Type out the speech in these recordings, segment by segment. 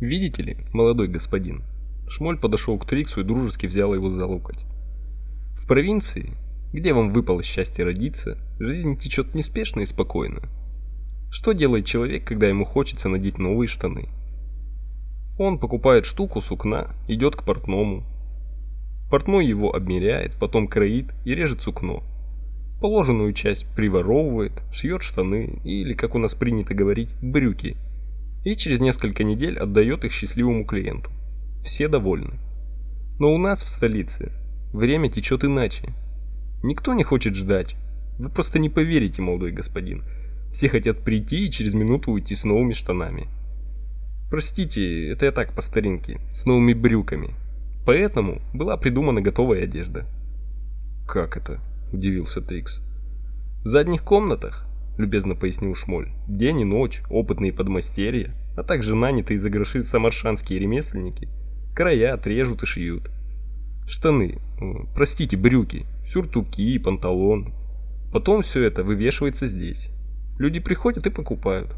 Видите ли, молодой господин, Шмоль подошел к Триксу и дружески взял его за локоть. В провинции, где вам выпало счастье родиться, жизнь течет неспешно и спокойно. Что делает человек, когда ему хочется надеть новые штаны? Он покупает штуку сукна, идет к портному. Портной его обмеряет, потом кроит и режет сукно. Положенную часть приворовывает, шьет штаны или, как у нас принято говорить, брюки. И через несколько недель отдает их счастливому клиенту. Все довольны. Но у нас в столице время течет иначе. Никто не хочет ждать. Вы просто не поверите, молодой господин. Все хотят прийти и через минуту уйти с новыми штанами. Простите, это я так по старинке, с новыми брюками. Поэтому была придумана готовая одежда. Как это? удивился Трикс. В задних комнатах, любезно пояснил Шмоль. День и ночь опытные подмастерья, а также нанятые за гроши самаршанские ремесленники края отрежут и шьют. Штаны, простите, брюки, сюртуки, и панталоны. Потом все это вывешивается здесь. Люди приходят и покупают.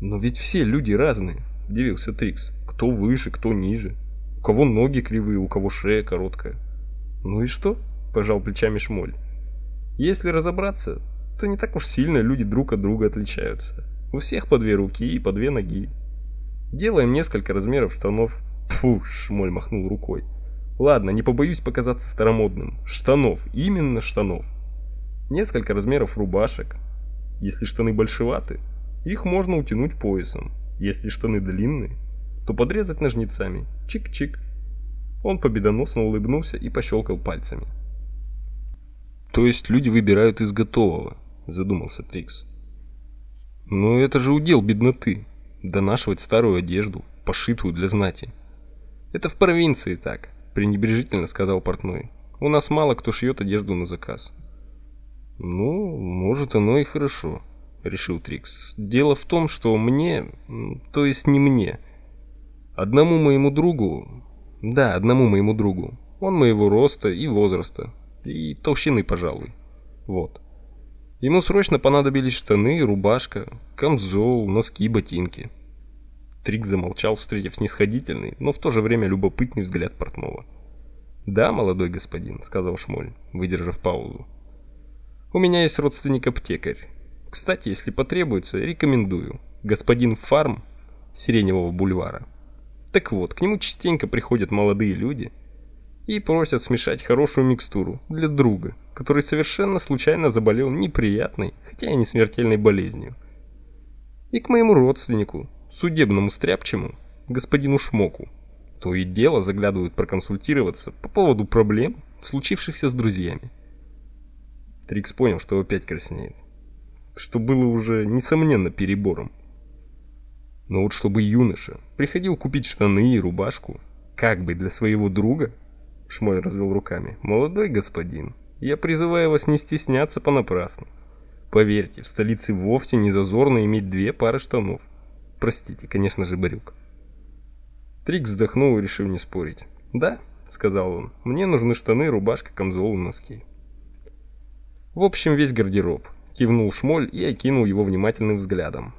Но ведь все люди разные, удивился Трикс. Кто выше, кто ниже. У кого ноги кривые, у кого шея короткая. Ну и что? пожал плечами Шмоль. Если разобраться, то не так уж сильно люди друг от друга отличаются. У всех по две руки и по две ноги. Делаем несколько размеров штанов. Фу, Шмоль махнул рукой. Ладно, не побоюсь показаться старомодным. Штанов, именно штанов. Несколько размеров рубашек, если штаны большеваты, их можно утянуть поясом. Если штаны длинные, то подрезать ножницами. Чик-чик. Он победоносно улыбнулся и пощелкал пальцами. То есть люди выбирают из готового, задумался Трикс. Но это же удел бедноты донашивать старую одежду, пошитую для знати. Это в провинции так, пренебрежительно сказал портной. У нас мало кто шьет одежду на заказ. Ну, может, оно и хорошо, решил Трикс. Дело в том, что мне, то есть не мне, одному моему другу, да, одному моему другу, он моего роста и возраста, и толщины, пожалуй. Вот. Ему срочно понадобились штаны, рубашка, камзол, носки, ботинки. Трик замолчал, встретив снисходительный, но в то же время любопытный взгляд портного. "Да, молодой господин", сказал Шмоль, выдержав паузу. У меня есть родственник-аптекарь. Кстати, если потребуется, рекомендую. Господин Фарм Сиреневого бульвара. Так вот, к нему частенько приходят молодые люди и просят смешать хорошую микстуру для друга, который совершенно случайно заболел неприятной, хотя и не смертельной болезнью. И к моему родственнику, судебному стряпчему, господину Шмоку, то и дело заглядывают проконсультироваться по поводу проблем, случившихся с друзьями. Трикс понял, что опять краснеет. Что было уже, несомненно, перебором. Но вот чтобы юноша приходил купить штаны и рубашку, как бы для своего друга, Шмой развел руками. Молодой господин, я призываю вас не стесняться понапрасну. Поверьте, в столице вовсе не зазорно иметь две пары штанов. Простите, конечно же, брюк. Трикс вздохнул и решил не спорить. "Да", сказал он. "Мне нужны штаны, рубашка, камзол и носки". В общем, весь гардероб. Кивнул Шмоль и окинул его внимательным взглядом.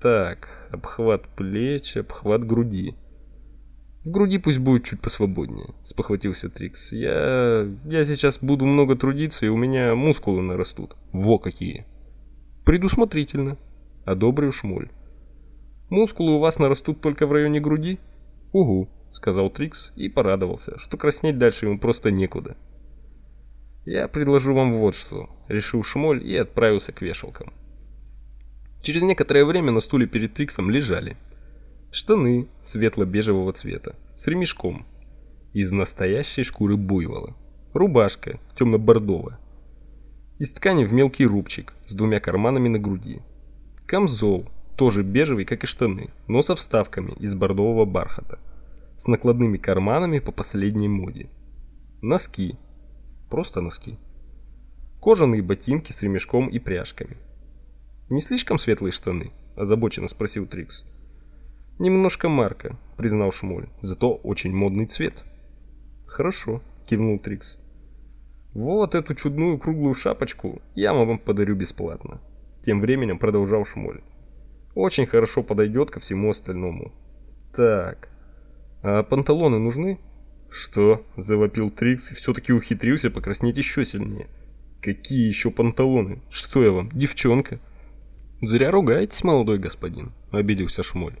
Так, обхват плеч, обхват груди. В груди пусть будет чуть посвободнее, спохватился Трикс. Я я сейчас буду много трудиться, и у меня мускулы нарастут. Во какие. Предусмотрительно, одобрил Шмоль. Мускулы у вас нарастут только в районе груди? Угу, сказал Трикс и порадовался, что краснеть дальше ему просто некуда. Я предложу вам вот что, решил Шмоль и отправился к вешалкам. Через некоторое время на стуле перед Триксом лежали штаны светло-бежевого цвета с ремешком из настоящей шкуры буйвола, рубашка темно-бордовая из ткани в мелкий рубчик с двумя карманами на груди, камзол тоже бежевый, как и штаны, но со вставками из бордового бархата, с накладными карманами по последней моде. Носки Просто носки. Кожаные ботинки с ремешком и пряжками. Не слишком светлые штаны, озабоченно спросил Трикс. Немножко марка, признал Шмоль. Зато очень модный цвет. Хорошо, кивнул Трикс. Вот эту чудную круглую шапочку я вам подарю бесплатно. Тем временем продолжал Шмоль. Очень хорошо подойдет ко всему остальному. Так. А панталоны нужны? Что? завопил Трикс и все таки ухитрился покраснеть еще сильнее. Какие еще панталоны? Что я вам, девчонка? Зря ругаетесь, молодой господин, обиделся Шмоль.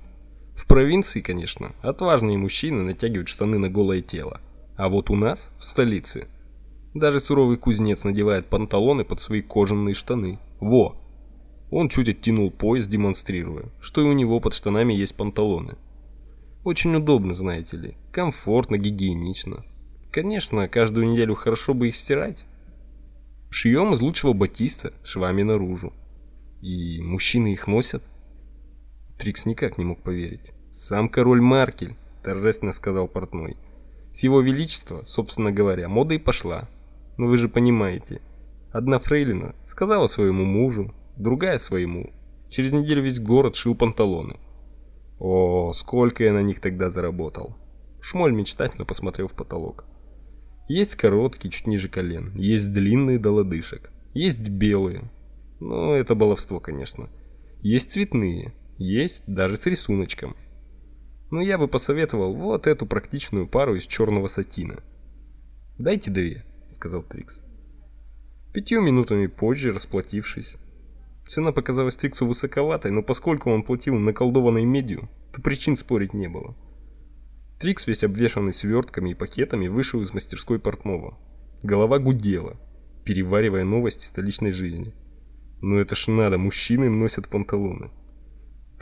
В провинции, конечно, отважные мужчины натягивают штаны на голое тело. А вот у нас, в столице, даже суровый кузнец надевает панталоны под свои кожаные штаны. Во. Он чуть оттянул пояс, демонстрируя, что и у него под штанами есть панталоны. Очень удобно, знаете ли, комфортно, гигиенично. Конечно, каждую неделю хорошо бы их стирать. Шьем из лучшего батиста швами наружу. И мужчины их носят? Трикс никак не мог поверить. Сам король Маркель, торжественно сказал портной. С его величества, собственно говоря, мода и пошла. Но вы же понимаете, одна фрейлина сказала своему мужу, другая своему. Через неделю весь город шил панталоны. О, сколько я на них тогда заработал. Шмоль мечтательно посмотрел в потолок. Есть короткие, чуть ниже колен, есть длинные до лодыжек, есть белые, ну, это баловство, конечно. Есть цветные, есть даже с рисуночком. Но я бы посоветовал вот эту практичную пару из черного сатина. Дайте две, сказал Трикс. Пятью минутами позже, расплатившись, цена показалась Триксу высоковатой, но поскольку он платил наколдованной медью, то причин спорить не было. Трикс, весь обвешанный свертками и пакетами, вышел из мастерской портного. Голова гудела, переваривая новости столичной жизни. Ну это ж надо, мужчины носят панталоны.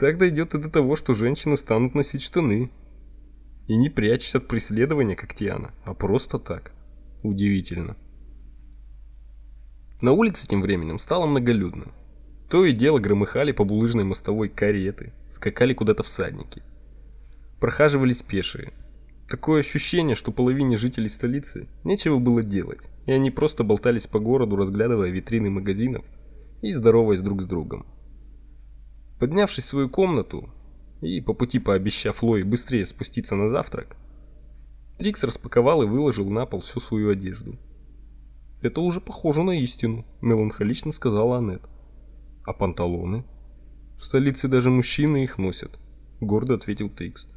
Так дойдет и до того, что женщины станут носить штаны. И не прячась от преследования, как Тиана, а просто так. Удивительно. На улице тем временем стало многолюдно. То и дело громыхали по булыжной мостовой кареты, скакали куда-то всадники. Прохаживались пешие. Такое ощущение, что половине жителей столицы нечего было делать, и они просто болтались по городу, разглядывая витрины магазинов и здороваясь друг с другом. Поднявшись в свою комнату и по пути пообещав Лое быстрее спуститься на завтрак, Трикс распаковал и выложил на пол всю свою одежду. «Это уже похоже на истину», — меланхолично сказала Аннет. «А панталоны?» «В столице даже мужчины их носят», — гордо ответил Трикс.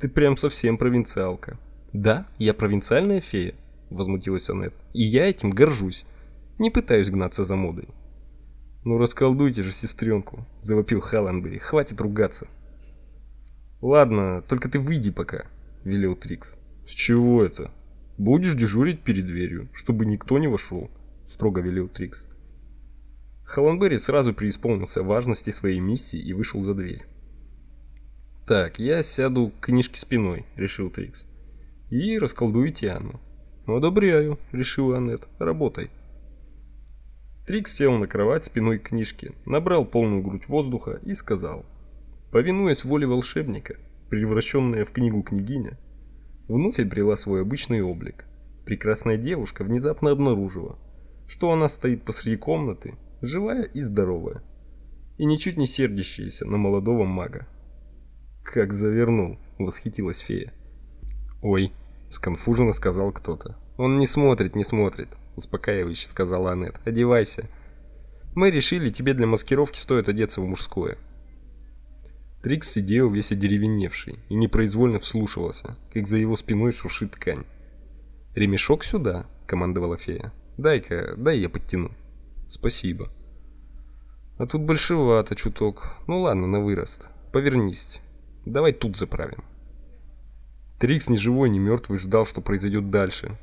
«Ты прям совсем провинциалка». «Да, я провинциальная фея», — возмутилась Аннет. «И я этим горжусь. Не пытаюсь гнаться за модой. «Ну расколдуйте же сестренку», — завопил Халленбери. «Хватит ругаться». «Ладно, только ты выйди пока», — велел Трикс. «С чего это? Будешь дежурить перед дверью, чтобы никто не вошел», — строго велел Трикс. Халленбери сразу преисполнился важности своей миссии и вышел за дверь. «Так, я сяду к книжке спиной», — решил Трикс. «И расколдую Тиану». «Одобряю», — решила Аннет. «Работай». Трикс сел на кровать спиной к книжке, набрал полную грудь воздуха и сказал: "Повинуясь воле волшебника, превращенная в книгу княгиня, вновь обрела свой обычный облик. Прекрасная девушка внезапно обнаружила, что она стоит посреди комнаты, живая и здоровая, и ничуть не сердящаяся на молодого мага. Как завернул, восхитилась фея. Ой, сконфуженно сказал кто-то. Он не смотрит, не смотрит успокаивающе сказала Аннет. Одевайся. Мы решили, тебе для маскировки стоит одеться в мужское. Трикс сидел весь одеревеневший и непроизвольно вслушивался, как за его спиной шуршит ткань. «Ремешок сюда», — командовала фея. «Дай-ка, дай я подтяну». «Спасибо». «А тут большевато чуток. Ну ладно, на вырост. Повернись. Давай тут заправим». Трикс ни живой, ни мертвый ждал, что произойдет дальше,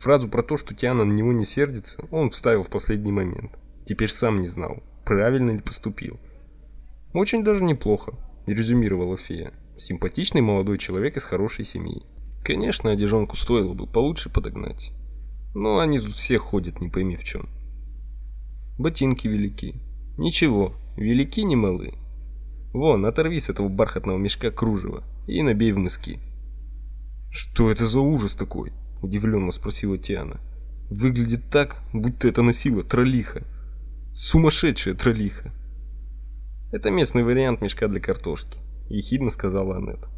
Фразу про то, что Тиана на него не сердится, он вставил в последний момент. Теперь сам не знал, правильно ли поступил. Очень даже неплохо, резюмировала фея. Симпатичный молодой человек из хорошей семьи. Конечно, одежонку стоило бы получше подогнать. Но они тут все ходят, не пойми в чем. Ботинки велики. Ничего, велики не малы. Вон, оторви с этого бархатного мешка кружева и набей в мыски. Что это за ужас такой? Удивленно спросила Тиана. Выглядит так, будто это носила троллиха. Сумасшедшая троллиха. Это местный вариант мешка для картошки, ехидно сказала Аннет.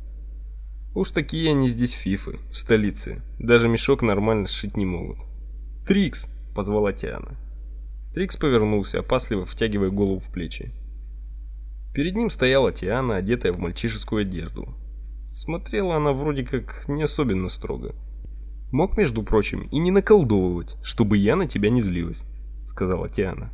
Уж такие они здесь фифы, в столице. Даже мешок нормально сшить не могут. Трикс, позвала Тиана. Трикс повернулся, опасливо втягивая голову в плечи. Перед ним стояла Тиана, одетая в мальчишескую одежду. Смотрела она вроде как не особенно строго. Мог, между прочим, и не наколдовывать, чтобы я на тебя не злилась, сказала Тиана.